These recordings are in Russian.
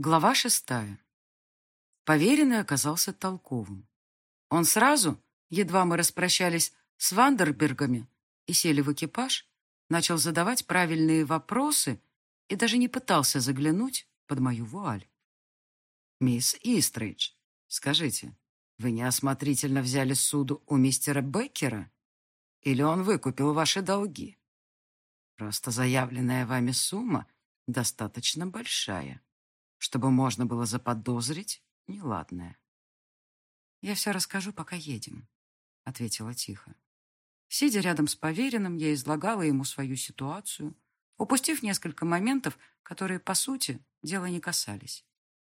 Глава шестая. Поверенный оказался толковым. Он сразу, едва мы распрощались с Вандербергами и сели в экипаж, начал задавать правильные вопросы и даже не пытался заглянуть под мою вуаль. «Мисс Истридж, скажите, вы неосмотрительно взяли суду у мистера Беккера? Или он выкупил ваши долги? Просто заявленная вами сумма достаточно большая» чтобы можно было заподозрить неладное. «Я все расскажу, пока едем», — ответила тихо. Сидя рядом с поверенным, я излагала ему свою ситуацию, упустив несколько моментов, которые, по сути, дела не касались.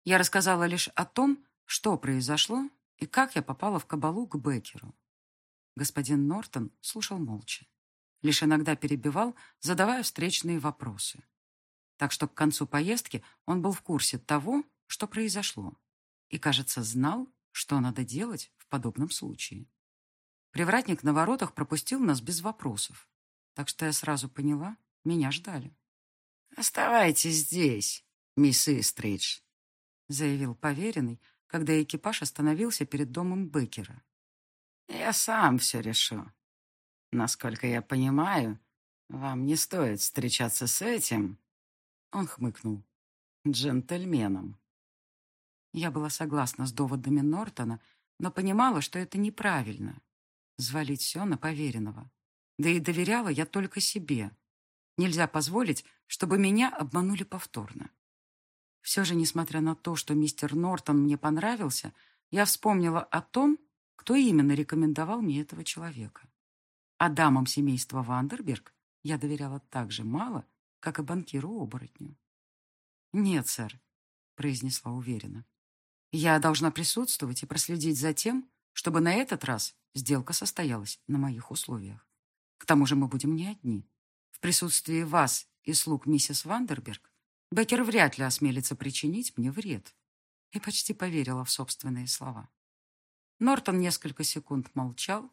Я рассказала лишь о том, что произошло и как я попала в кабалу к Беккеру. Господин Нортон слушал молча. Лишь иногда перебивал, задавая встречные вопросы так что к концу поездки он был в курсе того, что произошло, и, кажется, знал, что надо делать в подобном случае. Привратник на воротах пропустил нас без вопросов, так что я сразу поняла, меня ждали. «Оставайтесь здесь, мисс Истридж», — заявил поверенный, когда экипаж остановился перед домом Беккера. «Я сам все решу. Насколько я понимаю, вам не стоит встречаться с этим он хмыкнул. «Джентльменом». Я была согласна с доводами Нортона, но понимала, что это неправильно. Звалить все на поверенного. Да и доверяла я только себе. Нельзя позволить, чтобы меня обманули повторно. Все же, несмотря на то, что мистер Нортон мне понравился, я вспомнила о том, кто именно рекомендовал мне этого человека. А дамам семейства Вандерберг я доверяла так же мало, как и банкиру-оборотню. «Нет, сэр», — произнесла уверенно. «Я должна присутствовать и проследить за тем, чтобы на этот раз сделка состоялась на моих условиях. К тому же мы будем не одни. В присутствии вас и слуг миссис Вандерберг Беккер вряд ли осмелится причинить мне вред». И почти поверила в собственные слова. Нортон несколько секунд молчал,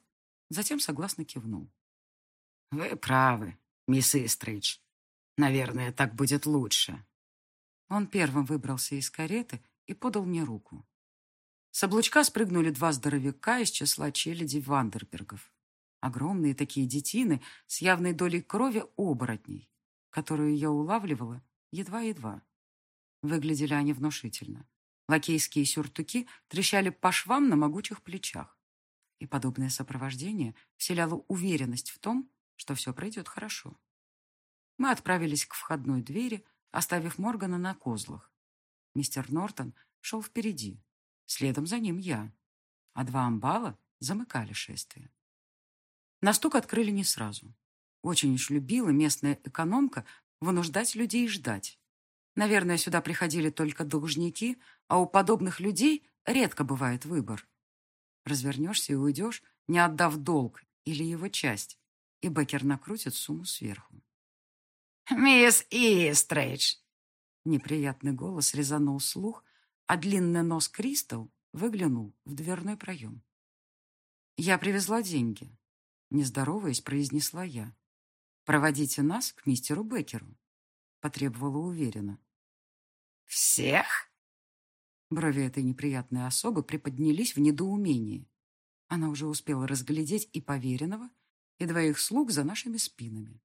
затем согласно кивнул. «Вы правы, мисс Истридж. Наверное, так будет лучше. Он первым выбрался из кареты и подал мне руку. С облучка спрыгнули два здоровяка из числа челяди Вандербергов. Огромные такие детины с явной долей крови оборотней, которую я улавливала едва-едва. Выглядели они внушительно. Лакейские сюртуки трещали по швам на могучих плечах. И подобное сопровождение вселяло уверенность в том, что все пройдет хорошо. Мы отправились к входной двери, оставив Моргана на козлах. Мистер Нортон шел впереди, следом за ним я, а два амбала замыкали шествие. На стук открыли не сразу. Очень уж любила местная экономка вынуждать людей ждать. Наверное, сюда приходили только должники, а у подобных людей редко бывает выбор. Развернешься и уйдешь, не отдав долг или его часть, и Беккер накрутит сумму сверху. «Мисс Истрейдж!» Неприятный голос резанул слух, а длинный нос Кристал выглянул в дверной проем. «Я привезла деньги», — нездороваясь, произнесла я. «Проводите нас к мистеру Беккеру», — потребовала уверенно. «Всех?» Брови этой неприятной особы приподнялись в недоумении. Она уже успела разглядеть и поверенного, и двоих слуг за нашими спинами.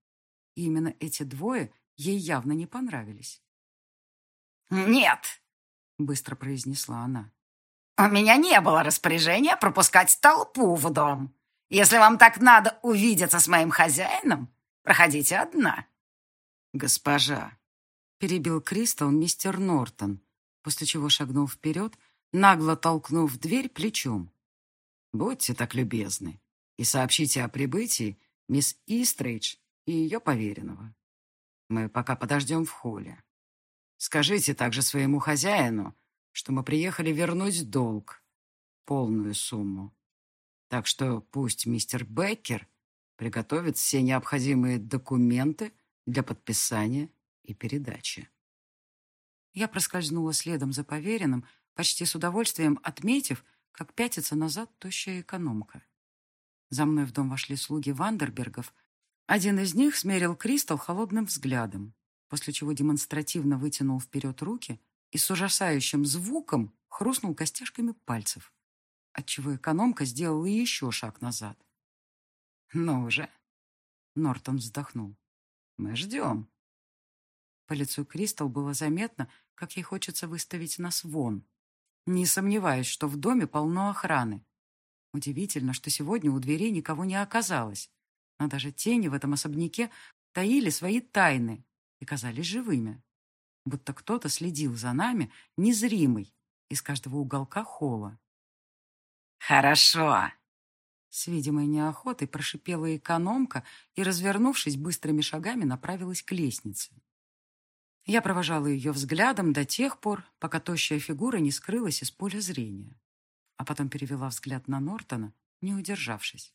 И именно эти двое ей явно не понравились. «Нет!» — быстро произнесла она. «У меня не было распоряжения пропускать толпу в дом. Если вам так надо увидеться с моим хозяином, проходите одна». «Госпожа!» — перебил Кристал мистер Нортон, после чего шагнул вперед, нагло толкнув дверь плечом. «Будьте так любезны и сообщите о прибытии мисс Истрейдж и ее поверенного. Мы пока подождем в холле. Скажите также своему хозяину, что мы приехали вернуть долг, полную сумму. Так что пусть мистер Беккер приготовит все необходимые документы для подписания и передачи. Я проскользнула следом за поверенным, почти с удовольствием отметив, как пятится назад тощая экономка. За мной в дом вошли слуги Вандербергов — один из них смерил Кристал холодным взглядом, после чего демонстративно вытянул вперед руки и с ужасающим звуком хрустнул костяшками пальцев, отчего экономка сделала еще шаг назад. «Ну уже!» Нортон вздохнул. «Мы ждем». По лицу Кристал было заметно, как ей хочется выставить нас вон. Не сомневаюсь, что в доме полно охраны. Удивительно, что сегодня у дверей никого не оказалось. Но даже тени в этом особняке таили свои тайны и казались живыми. Будто кто-то следил за нами, незримый, из каждого уголка холла. «Хорошо!» С видимой неохотой прошипела экономка и, развернувшись быстрыми шагами, направилась к лестнице. Я провожала ее взглядом до тех пор, пока тощая фигура не скрылась из поля зрения. А потом перевела взгляд на Нортона, не удержавшись.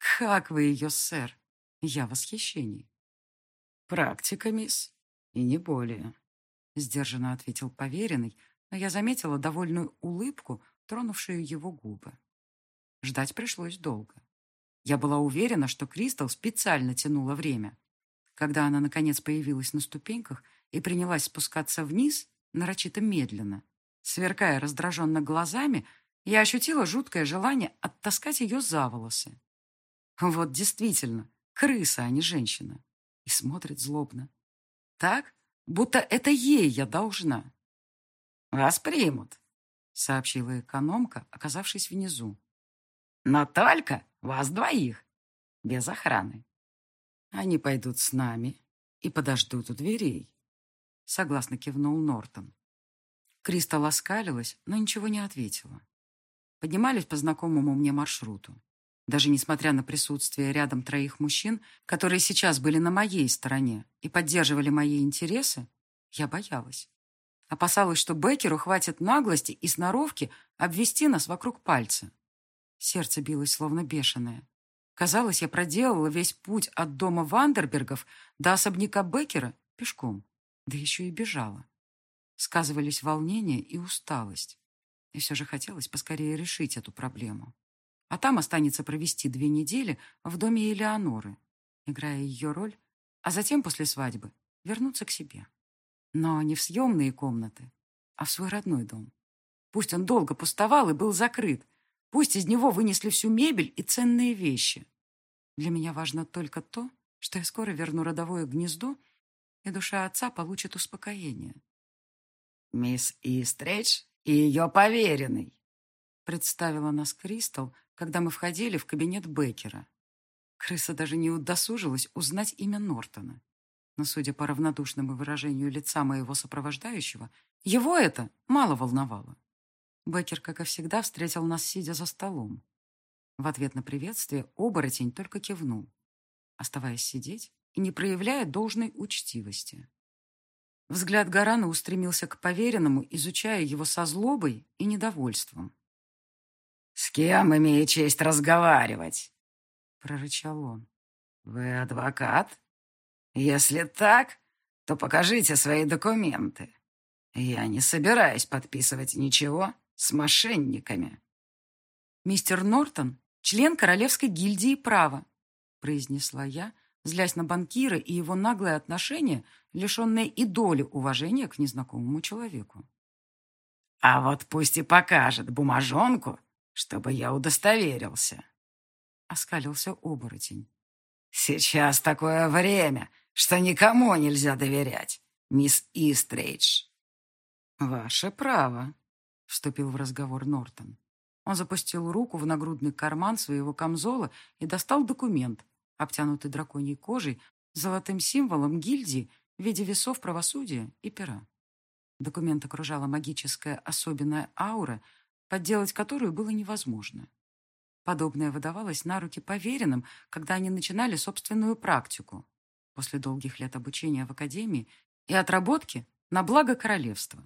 «Как вы ее, сэр!» Я в восхищении. «Практика, мисс, и не более», — сдержанно ответил поверенный, но я заметила довольную улыбку, тронувшую его губы. Ждать пришлось долго. Я была уверена, что Кристал специально тянула время. Когда она, наконец, появилась на ступеньках и принялась спускаться вниз, нарочито медленно, сверкая раздраженно глазами, я ощутила жуткое желание оттаскать ее за волосы. Вот действительно, крыса, а не женщина. И смотрит злобно. Так, будто это ей я должна. «Вас примут», — сообщила экономка, оказавшись внизу. «Но только вас двоих, без охраны. Они пойдут с нами и подождут у дверей», — согласно кивнул Нортон. Криста ласкалилась, но ничего не ответила. Поднимались по знакомому мне маршруту. Даже несмотря на присутствие рядом троих мужчин, которые сейчас были на моей стороне и поддерживали мои интересы, я боялась. Опасалась, что Беккеру хватит наглости и сноровки обвести нас вокруг пальца. Сердце билось словно бешеное. Казалось, я проделала весь путь от дома Вандербергов до особняка Беккера пешком, да еще и бежала. Сказывались волнение и усталость. И все же хотелось поскорее решить эту проблему а там останется провести две недели в доме Элеоноры, играя ее роль, а затем после свадьбы вернуться к себе. Но не в съемные комнаты, а в свой родной дом. Пусть он долго пустовал и был закрыт, пусть из него вынесли всю мебель и ценные вещи. Для меня важно только то, что я скоро верну родовое гнездо, и душа отца получит успокоение. «Мисс Истрейдж и ее поверенный», представила нас Кристал, когда мы входили в кабинет Беккера. Крыса даже не удосужилась узнать имя Нортона. Но, судя по равнодушному выражению лица моего сопровождающего, его это мало волновало. Беккер, как и всегда, встретил нас, сидя за столом. В ответ на приветствие оборотень только кивнул, оставаясь сидеть и не проявляя должной учтивости. Взгляд Гарана устремился к поверенному, изучая его со злобой и недовольством. «С кем имею честь разговаривать?» — прорычал он. «Вы адвокат? Если так, то покажите свои документы. Я не собираюсь подписывать ничего с мошенниками». «Мистер Нортон — член Королевской гильдии права», — произнесла я, злясь на банкира и его наглое отношение, лишенное и доли уважения к незнакомому человеку. «А вот пусть и покажет бумажонку, чтобы я удостоверился. Оскалился оборотень. Сейчас такое время, что никому нельзя доверять, мисс Истрейдж. Ваше право, вступил в разговор Нортон. Он запустил руку в нагрудный карман своего камзола и достал документ, обтянутый драконьей кожей, золотым символом гильдии в виде весов правосудия и пера. Документ окружала магическая особенная аура, подделать которую было невозможно. Подобное выдавалось на руки поверенным, когда они начинали собственную практику, после долгих лет обучения в академии и отработки на благо королевства.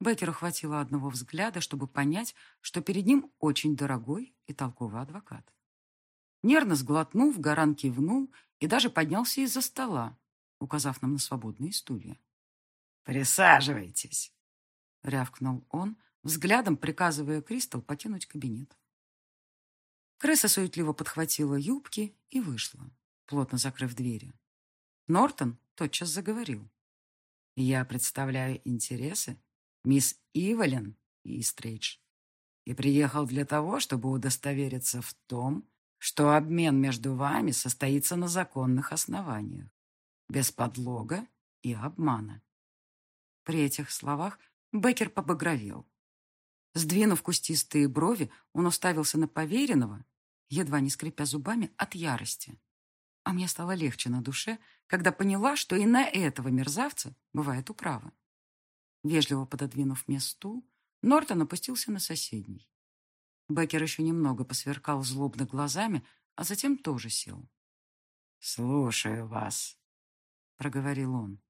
Беккеру хватило одного взгляда, чтобы понять, что перед ним очень дорогой и толковый адвокат. Нервно сглотнув, Гаран кивнул и даже поднялся из-за стола, указав нам на свободные стулья. «Присаживайтесь», — рявкнул он, взглядом приказывая Кристал покинуть кабинет. Крыса суетливо подхватила юбки и вышла, плотно закрыв двери. Нортон тотчас заговорил. Я представляю интересы мисс Иволин Истрейдж и приехал для того, чтобы удостовериться в том, что обмен между вами состоится на законных основаниях, без подлога и обмана. При этих словах Беккер побагровел. Сдвинув кустистые брови, он уставился на поверенного, едва не скрипя зубами от ярости. А мне стало легче на душе, когда поняла, что и на этого мерзавца бывает управа. Вежливо пододвинув мне стул, Нортон опустился на соседний. Беккер еще немного посверкал злобно глазами, а затем тоже сел. «Слушаю вас», — проговорил он.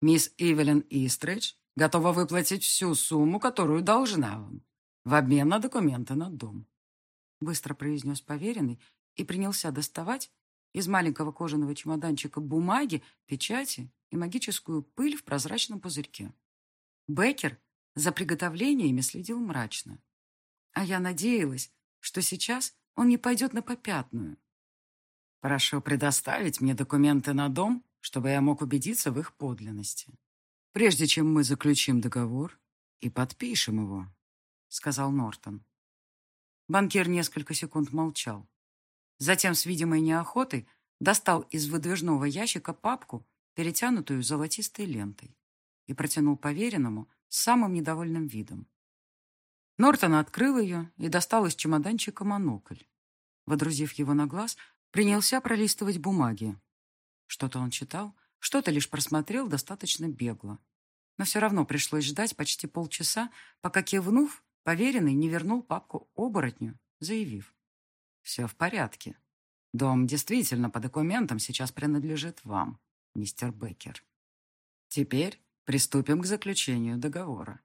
«Мисс Ивелин Истридж готова выплатить всю сумму, которую должна вам, в обмен на документы на дом», — быстро произнес поверенный и принялся доставать из маленького кожаного чемоданчика бумаги, печати и магическую пыль в прозрачном пузырьке. Беккер за приготовлениями следил мрачно. А я надеялась, что сейчас он не пойдет на попятную. «Прошу предоставить мне документы на дом, чтобы я мог убедиться в их подлинности, прежде чем мы заключим договор и подпишем его», — сказал Нортон. Банкир несколько секунд молчал. Затем с видимой неохотой достал из выдвижного ящика папку, перетянутую золотистой лентой, и протянул поверенному с самым недовольным видом. Нортон открыл ее и достал из чемоданчика монокль. Водрузив его на глаз, принялся пролистывать бумаги. Что-то он читал, что-то лишь просмотрел достаточно бегло. Но все равно пришлось ждать почти полчаса, пока, кивнув, поверенный не вернул папку оборотню, заявив. «Все в порядке. Дом действительно по документам сейчас принадлежит вам, мистер Беккер. Теперь приступим к заключению договора».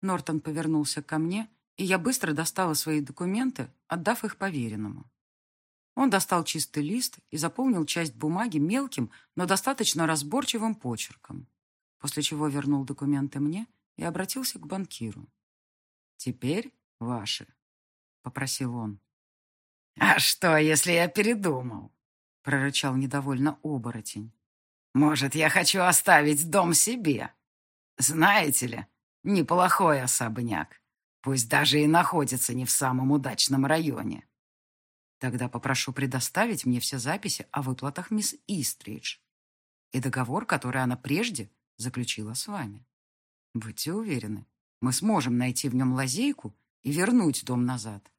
Нортон повернулся ко мне, и я быстро достала свои документы, отдав их поверенному. Он достал чистый лист и заполнил часть бумаги мелким, но достаточно разборчивым почерком, после чего вернул документы мне и обратился к банкиру. «Теперь ваши», — попросил он. «А что, если я передумал?» — прорычал недовольно оборотень. «Может, я хочу оставить дом себе? Знаете ли, Неплохой особняк. Пусть даже и находится не в самом удачном районе. Тогда попрошу предоставить мне все записи о выплатах мисс Истридж и договор, который она прежде заключила с вами. Будьте уверены, мы сможем найти в нем лазейку и вернуть дом назад,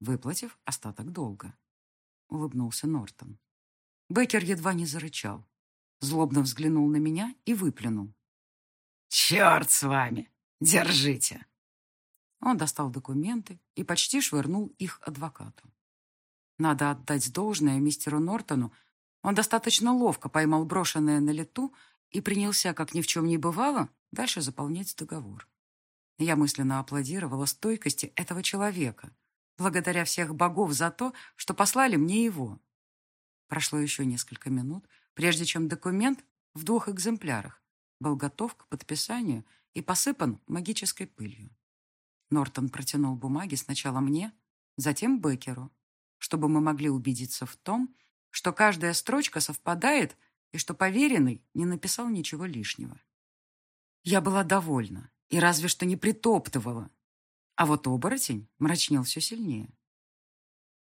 выплатив остаток долга. Улыбнулся Нортон. Беккер едва не зарычал. Злобно взглянул на меня и выплюнул. «Черт с вами! Держите!» Он достал документы и почти швырнул их адвокату. Надо отдать должное мистеру Нортону. Он достаточно ловко поймал брошенное на лету и принялся, как ни в чем не бывало, дальше заполнять договор. Я мысленно аплодировала стойкости этого человека, благодаря всех богов за то, что послали мне его. Прошло еще несколько минут, прежде чем документ в двух экземплярах был готов к подписанию и посыпан магической пылью. Нортон протянул бумаги сначала мне, затем Беккеру, чтобы мы могли убедиться в том, что каждая строчка совпадает и что поверенный не написал ничего лишнего. Я была довольна и разве что не притоптывала, а вот оборотень мрачнел все сильнее.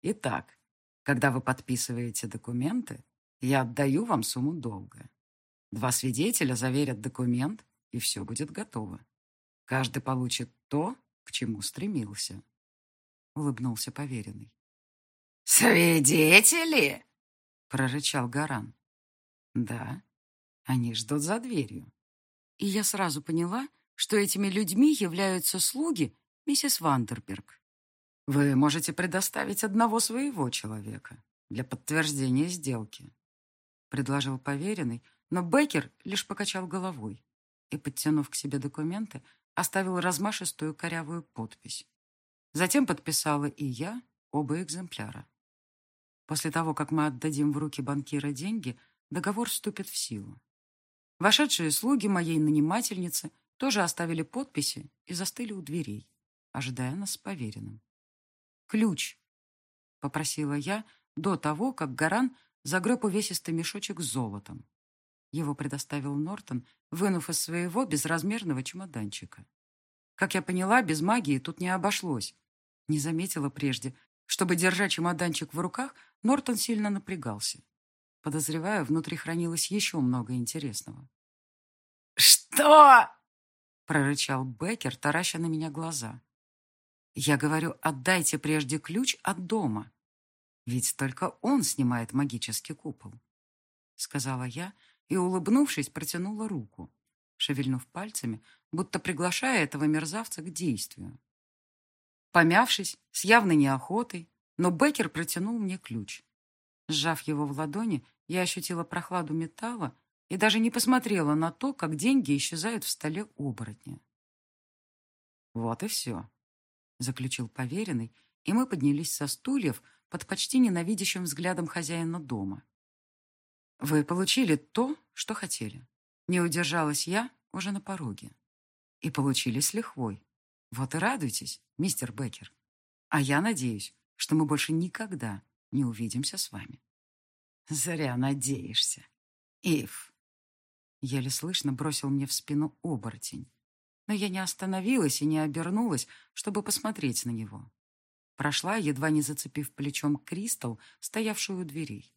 Итак, когда вы подписываете документы, я отдаю вам сумму долга. Два свидетеля заверят документ, и все будет готово. Каждый получит то, к чему стремился. Улыбнулся поверенный. «Свидетели?» — прорычал Гаран. «Да, они ждут за дверью». И я сразу поняла, что этими людьми являются слуги миссис Вандерберг. «Вы можете предоставить одного своего человека для подтверждения сделки», — предложил поверенный, но Беккер лишь покачал головой и, подтянув к себе документы, оставил размашистую корявую подпись. Затем подписала и я оба экземпляра. После того, как мы отдадим в руки банкира деньги, договор вступит в силу. Вошедшие слуги моей нанимательницы тоже оставили подписи и застыли у дверей, ожидая нас с поверенным. «Ключ», — попросила я до того, как Гаран загреб увесистый мешочек с золотом. Его предоставил Нортон, вынув из своего безразмерного чемоданчика. Как я поняла, без магии тут не обошлось. Не заметила прежде, чтобы, держать чемоданчик в руках, Нортон сильно напрягался. Подозреваю, внутри хранилось еще много интересного. «Что?» — прорычал Беккер, тараща на меня глаза. «Я говорю, отдайте прежде ключ от дома. Ведь только он снимает магический купол», — сказала я и, улыбнувшись, протянула руку, шевельнув пальцами, будто приглашая этого мерзавца к действию. Помявшись, с явной неохотой, но Беккер протянул мне ключ. Сжав его в ладони, я ощутила прохладу металла и даже не посмотрела на то, как деньги исчезают в столе оборотня. «Вот и все», — заключил поверенный, и мы поднялись со стульев под почти ненавидящим взглядом хозяина дома. «Вы получили то, что хотели». Не удержалась я уже на пороге. И получили с лихвой. Вот и радуйтесь, мистер Беккер. А я надеюсь, что мы больше никогда не увидимся с вами. Зря надеешься. Ив. Еле слышно бросил мне в спину оборотень. Но я не остановилась и не обернулась, чтобы посмотреть на него. Прошла, едва не зацепив плечом Кристал, стоявшую у дверей.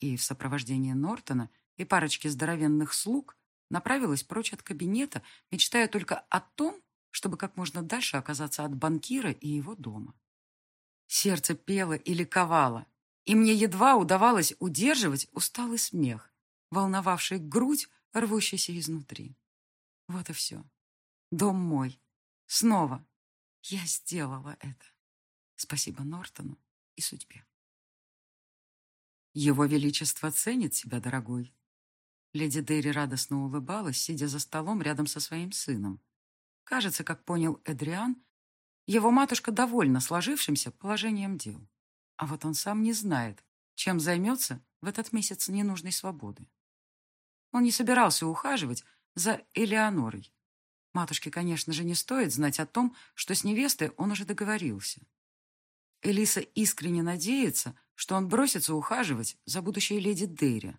И в сопровождении Нортона и парочки здоровенных слуг направилась прочь от кабинета, мечтая только о том, чтобы как можно дальше оказаться от банкира и его дома. Сердце пело и ликовало, и мне едва удавалось удерживать усталый смех, волновавший грудь, рвущийся изнутри. Вот и все. Дом мой. Снова. Я сделала это. Спасибо Нортону и судьбе. Его Величество ценит себя, дорогой. Леди Дерри радостно улыбалась, сидя за столом рядом со своим сыном. Кажется, как понял Эдриан, его матушка довольна сложившимся положением дел. А вот он сам не знает, чем займется в этот месяц ненужной свободы. Он не собирался ухаживать за Элеонорой. Матушке, конечно же, не стоит знать о том, что с невестой он уже договорился. Элиса искренне надеется, что он бросится ухаживать за будущей леди Дерри,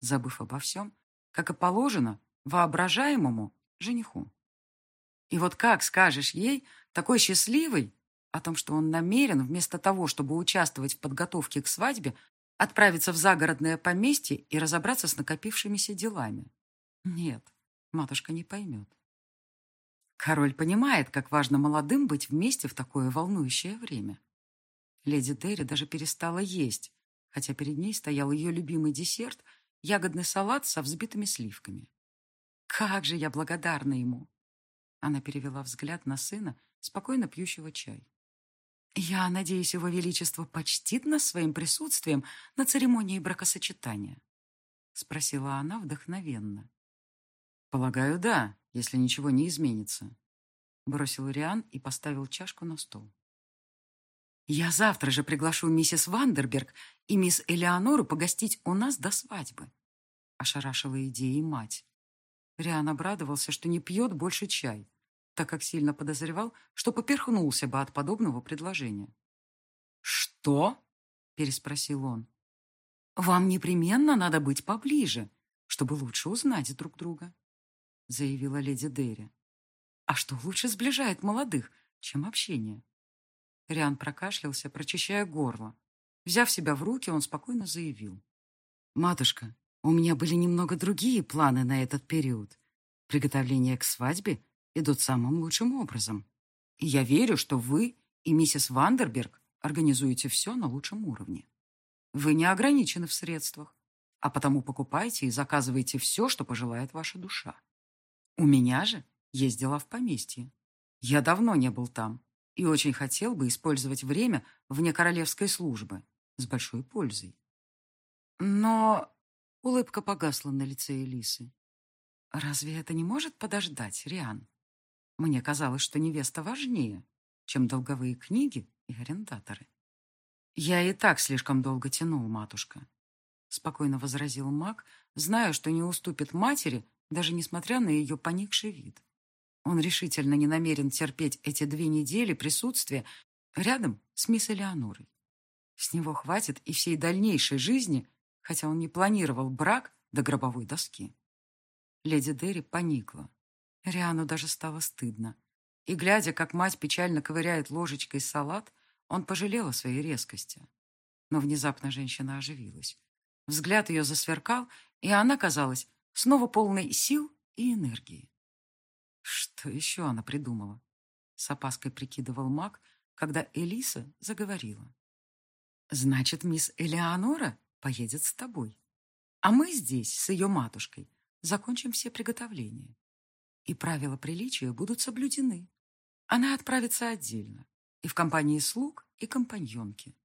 забыв обо всем, как и положено воображаемому жениху. И вот как скажешь ей, такой счастливой, о том, что он намерен, вместо того, чтобы участвовать в подготовке к свадьбе, отправиться в загородное поместье и разобраться с накопившимися делами? Нет, матушка не поймет. Король понимает, как важно молодым быть вместе в такое волнующее время. Леди Дерри даже перестала есть, хотя перед ней стоял ее любимый десерт – ягодный салат со взбитыми сливками. Как же я благодарна ему! Она перевела взгляд на сына, спокойно пьющего чай. «Я надеюсь, его величество почтит нас своим присутствием на церемонии бракосочетания?» Спросила она вдохновенно. «Полагаю, да, если ничего не изменится», бросил Риан и поставил чашку на стол. «Я завтра же приглашу миссис Вандерберг и мисс Элеонору погостить у нас до свадьбы», ошарашила идеей мать. Риан обрадовался, что не пьет больше чай, так как сильно подозревал, что поперхнулся бы от подобного предложения. «Что?» – переспросил он. «Вам непременно надо быть поближе, чтобы лучше узнать друг друга», – заявила леди Дерри. «А что лучше сближает молодых, чем общение?» Риан прокашлялся, прочищая горло. Взяв себя в руки, он спокойно заявил. «Матушка, у меня были немного другие планы на этот период. Приготовления к свадьбе идут самым лучшим образом. И я верю, что вы и миссис Вандерберг организуете все на лучшем уровне. Вы не ограничены в средствах, а потому покупайте и заказывайте все, что пожелает ваша душа. У меня же есть дела в поместье. Я давно не был там и очень хотел бы использовать время вне королевской службы с большой пользой. Но Улыбка погасла на лице Элисы. «Разве это не может подождать, Риан? Мне казалось, что невеста важнее, чем долговые книги и арендаторы». «Я и так слишком долго тянул, матушка», — спокойно возразил маг, зная, что не уступит матери, даже несмотря на ее поникший вид. Он решительно не намерен терпеть эти две недели присутствия рядом с мисс Элеонорой. С него хватит и всей дальнейшей жизни — хотя он не планировал брак до гробовой доски. Леди Дерри поникла. Риану даже стало стыдно. И, глядя, как мать печально ковыряет ложечкой салат, он пожалел о своей резкости. Но внезапно женщина оживилась. Взгляд ее засверкал, и она, казалась, снова полной сил и энергии. Что еще она придумала? С опаской прикидывал маг, когда Элиса заговорила. «Значит, мисс Элеонора поедет с тобой, а мы здесь с ее матушкой закончим все приготовления. И правила приличия будут соблюдены. Она отправится отдельно, и в компании слуг и компаньонки.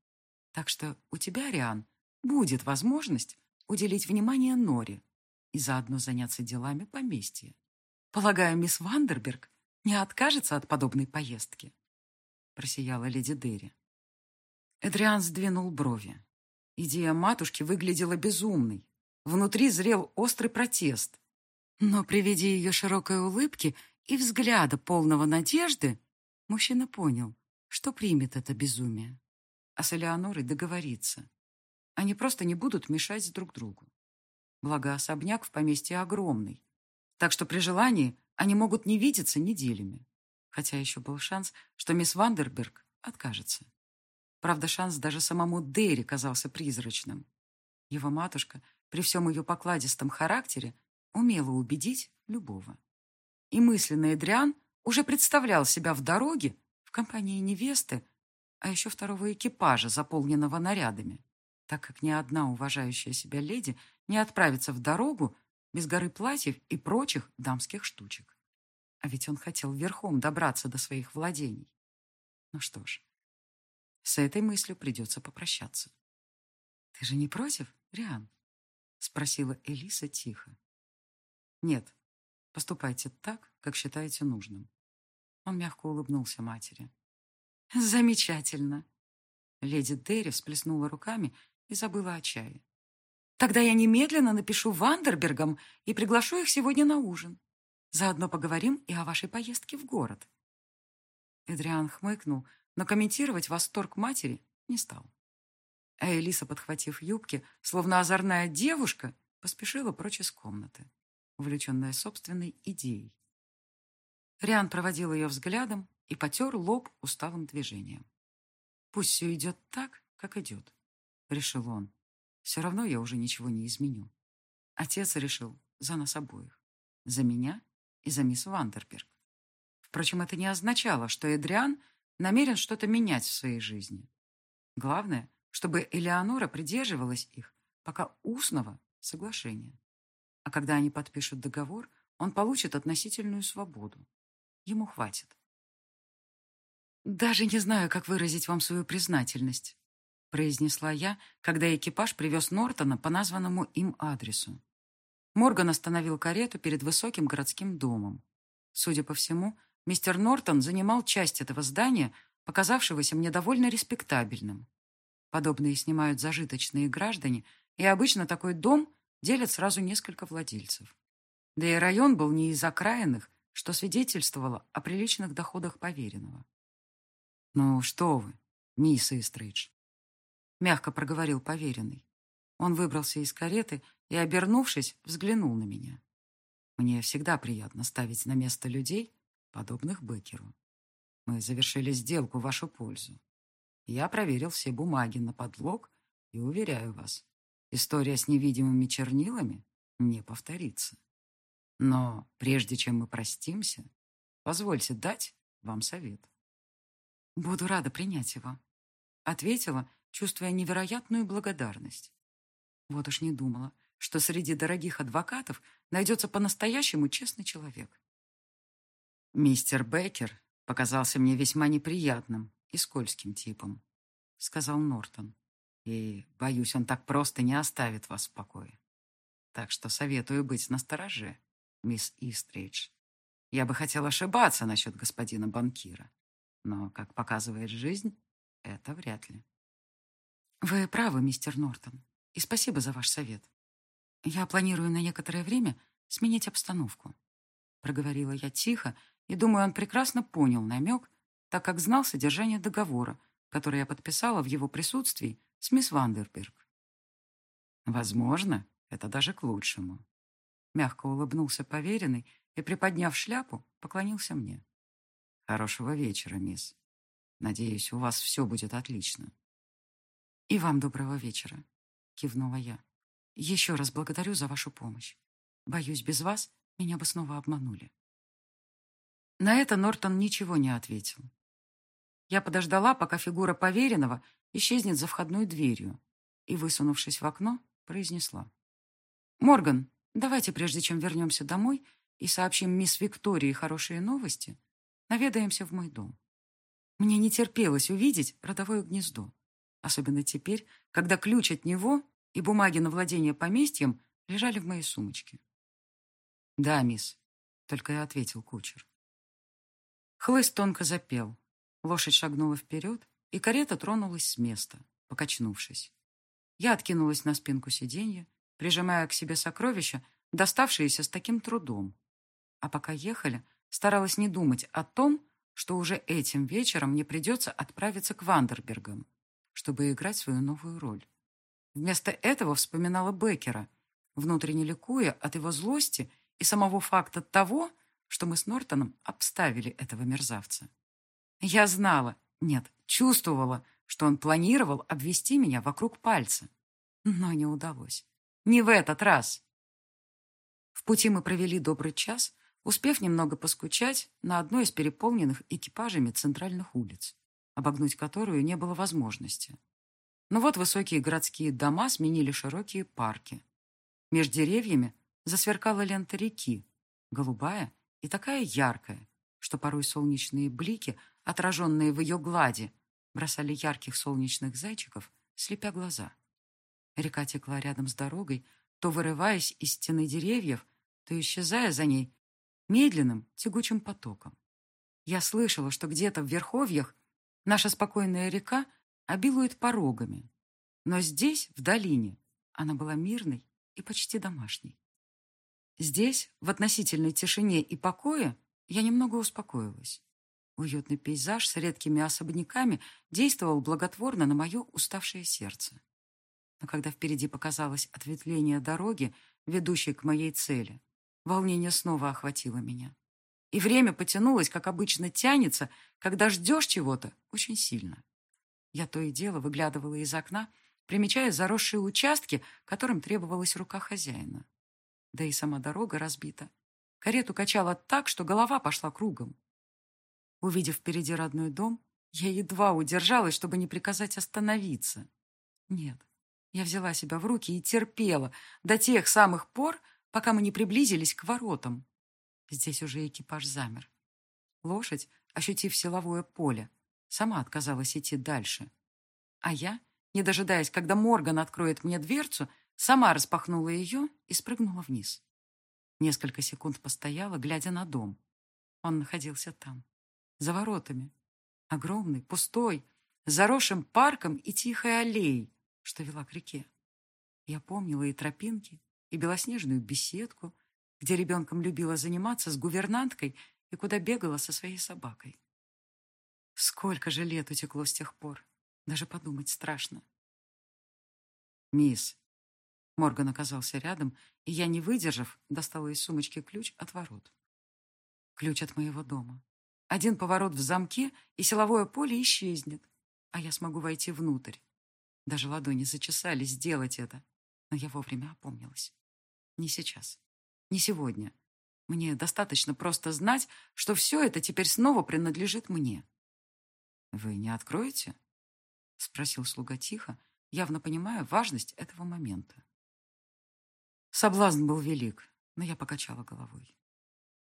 Так что у тебя, Риан, будет возможность уделить внимание Норе и заодно заняться делами поместья. Полагаю, мисс Вандерберг не откажется от подобной поездки?» Просияла леди Дерри. Эдриан сдвинул брови. Идея матушки выглядела безумной. Внутри зрел острый протест. Но при виде ее широкой улыбки и взгляда полного надежды, мужчина понял, что примет это безумие. А с Элеонорой договорится. Они просто не будут мешать друг другу. Благо, особняк в поместье огромный. Так что при желании они могут не видеться неделями. Хотя еще был шанс, что мисс Вандерберг откажется. Правда, шанс даже самому Дерри казался призрачным. Его матушка, при всем ее покладистом характере, умела убедить любого. И мысленный Эдриан уже представлял себя в дороге в компании невесты, а еще второго экипажа, заполненного нарядами, так как ни одна уважающая себя леди не отправится в дорогу без горы платьев и прочих дамских штучек. А ведь он хотел верхом добраться до своих владений. Ну что ж, с этой мыслью придется попрощаться. «Ты же не против, Риан?» — спросила Элиса тихо. «Нет, поступайте так, как считаете нужным». Он мягко улыбнулся матери. «Замечательно!» Леди Дерри всплеснула руками и забыла о чае. Тогда я немедленно напишу Вандербергам и приглашу их сегодня на ужин. Заодно поговорим и о вашей поездке в город. Эдриан хмыкнул, но комментировать восторг матери не стал. А Элиса, подхватив юбки, словно озорная девушка, поспешила прочь из комнаты, увлеченная собственной идеей. Риан проводил ее взглядом и потер лоб усталым движением. «Пусть все идет так, как идет», — решил он. Все равно я уже ничего не изменю. Отец решил за нас обоих. За меня и за мисс Вандерберг. Впрочем, это не означало, что Эдриан намерен что-то менять в своей жизни. Главное, чтобы Элеонора придерживалась их, пока устного соглашения. А когда они подпишут договор, он получит относительную свободу. Ему хватит. Даже не знаю, как выразить вам свою признательность произнесла я, когда экипаж привез Нортона по названному им адресу. Морган остановил карету перед высоким городским домом. Судя по всему, мистер Нортон занимал часть этого здания, показавшегося мне довольно респектабельным. Подобные снимают зажиточные граждане, и обычно такой дом делят сразу несколько владельцев. Да и район был не из окраинных, что свидетельствовало о приличных доходах поверенного. «Ну что вы, мисс Истридж, мягко проговорил поверенный. Он выбрался из кареты и, обернувшись, взглянул на меня. Мне всегда приятно ставить на место людей, подобных Бекеру. Мы завершили сделку в вашу пользу. Я проверил все бумаги на подлог и уверяю вас, история с невидимыми чернилами не повторится. Но прежде чем мы простимся, позвольте дать вам совет. Буду рада принять его, ответила чувствуя невероятную благодарность. Вот уж не думала, что среди дорогих адвокатов найдется по-настоящему честный человек. «Мистер Бейкер показался мне весьма неприятным и скользким типом», — сказал Нортон. «И, боюсь, он так просто не оставит вас в покое. Так что советую быть настороже, мисс Истридж. Я бы хотел ошибаться насчет господина банкира, но, как показывает жизнь, это вряд ли». Вы правы, мистер Нортон, и спасибо за ваш совет. Я планирую на некоторое время сменить обстановку. Проговорила я тихо, и думаю, он прекрасно понял намек, так как знал содержание договора, который я подписала в его присутствии с мисс Вандерберг. Возможно, это даже к лучшему. Мягко улыбнулся поверенный и, приподняв шляпу, поклонился мне. Хорошего вечера, мисс. Надеюсь, у вас все будет отлично. И вам доброго вечера, кивнула я. Еще раз благодарю за вашу помощь. Боюсь, без вас меня бы снова обманули. На это Нортон ничего не ответил. Я подождала, пока фигура поверенного исчезнет за входной дверью, и, высунувшись в окно, произнесла. «Морган, давайте, прежде чем вернемся домой и сообщим мисс Виктории хорошие новости, наведаемся в мой дом. Мне не терпелось увидеть родовое гнездо, особенно теперь, когда ключ от него и бумаги на владение поместьем лежали в моей сумочке. «Да, мисс», — только и ответил кучер. Хлыст тонко запел. Лошадь шагнула вперед, и карета тронулась с места, покачнувшись. Я откинулась на спинку сиденья, прижимая к себе сокровища, доставшиеся с таким трудом. А пока ехали, старалась не думать о том, что уже этим вечером мне придется отправиться к Вандербергам, чтобы играть свою новую роль. Вместо этого вспоминала Беккера, внутренне ликуя от его злости и самого факта того, что мы с Нортоном обставили этого мерзавца. Я знала, нет, чувствовала, что он планировал обвести меня вокруг пальца. Но не удалось. Не в этот раз. В пути мы провели добрый час, успев немного поскучать на одной из переполненных экипажами центральных улиц, обогнуть которую не было возможности. Но вот высокие городские дома сменили широкие парки. Между деревьями засверкала лента реки, голубая и такая яркая, что порой солнечные блики, отраженные в ее глади, бросали ярких солнечных зайчиков, слепя глаза. Река текла рядом с дорогой, то вырываясь из стены деревьев, то исчезая за ней медленным тягучим потоком. Я слышала, что где-то в верховьях наша спокойная река обилует порогами, но здесь, в долине, она была мирной и почти домашней. Здесь, в относительной тишине и покое, я немного успокоилась. Уютный пейзаж с редкими особняками действовал благотворно на мое уставшее сердце. Но когда впереди показалось ответвление дороги, ведущей к моей цели, волнение снова охватило меня. И время потянулось, как обычно тянется, когда ждешь чего-то очень сильно. Я то и дело выглядывала из окна, примечая заросшие участки, которым требовалась рука хозяина. Да и сама дорога разбита. Карету качала так, что голова пошла кругом. Увидев впереди родной дом, я едва удержалась, чтобы не приказать остановиться. Нет, я взяла себя в руки и терпела до тех самых пор, пока мы не приблизились к воротам. Здесь уже экипаж замер. Лошадь, ощутив силовое поле, сама отказалась идти дальше. А я, не дожидаясь, когда Морган откроет мне дверцу, сама распахнула ее и спрыгнула вниз. Несколько секунд постояла, глядя на дом. Он находился там, за воротами. Огромный, пустой, заросшим парком и тихой аллеей, что вела к реке. Я помнила и тропинки, и белоснежную беседку, где ребенком любила заниматься с гувернанткой и куда бегала со своей собакой. Сколько же лет утекло с тех пор, даже подумать страшно. «Мисс!» Морган оказался рядом, и я, не выдержав, достала из сумочки ключ от ворот. Ключ от моего дома. Один поворот в замке, и силовое поле исчезнет, а я смогу войти внутрь. Даже ладони зачесались сделать это, но я вовремя опомнилась. Не сейчас, не сегодня. Мне достаточно просто знать, что все это теперь снова принадлежит мне. «Вы не откроете?» — спросил слуга тихо, явно понимая важность этого момента. Соблазн был велик, но я покачала головой.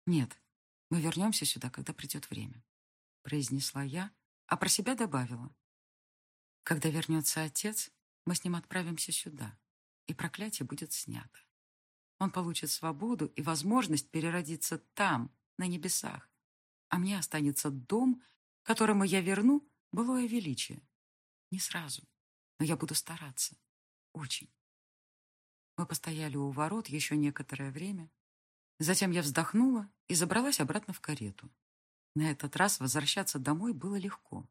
«Нет, мы вернемся сюда, когда придет время», — произнесла я, а про себя добавила. Когда вернется отец, мы с ним отправимся сюда, и проклятие будет снято. Он получит свободу и возможность переродиться там, на небесах. А мне останется дом, которому я верну былое величие. Не сразу, но я буду стараться. Очень. Мы постояли у ворот еще некоторое время. Затем я вздохнула и забралась обратно в карету. На этот раз возвращаться домой было легко.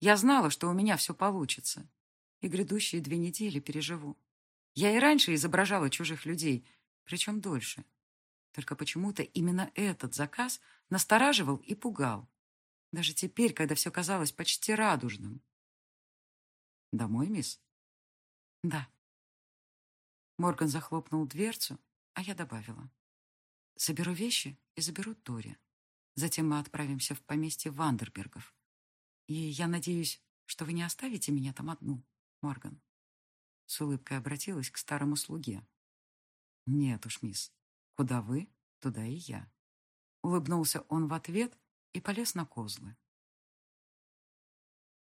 Я знала, что у меня все получится. И грядущие две недели переживу. Я и раньше изображала чужих людей, причем дольше. Только почему-то именно этот заказ настораживал и пугал. Даже теперь, когда все казалось почти радужным. «Домой, мисс?» «Да». Морган захлопнул дверцу, а я добавила. «Соберу вещи и заберу Тори. Затем мы отправимся в поместье Вандербергов. И я надеюсь, что вы не оставите меня там одну, Морган». С улыбкой обратилась к старому слуге. «Нет уж, мисс. Куда вы, туда и я». Улыбнулся он в ответ и полез на козлы.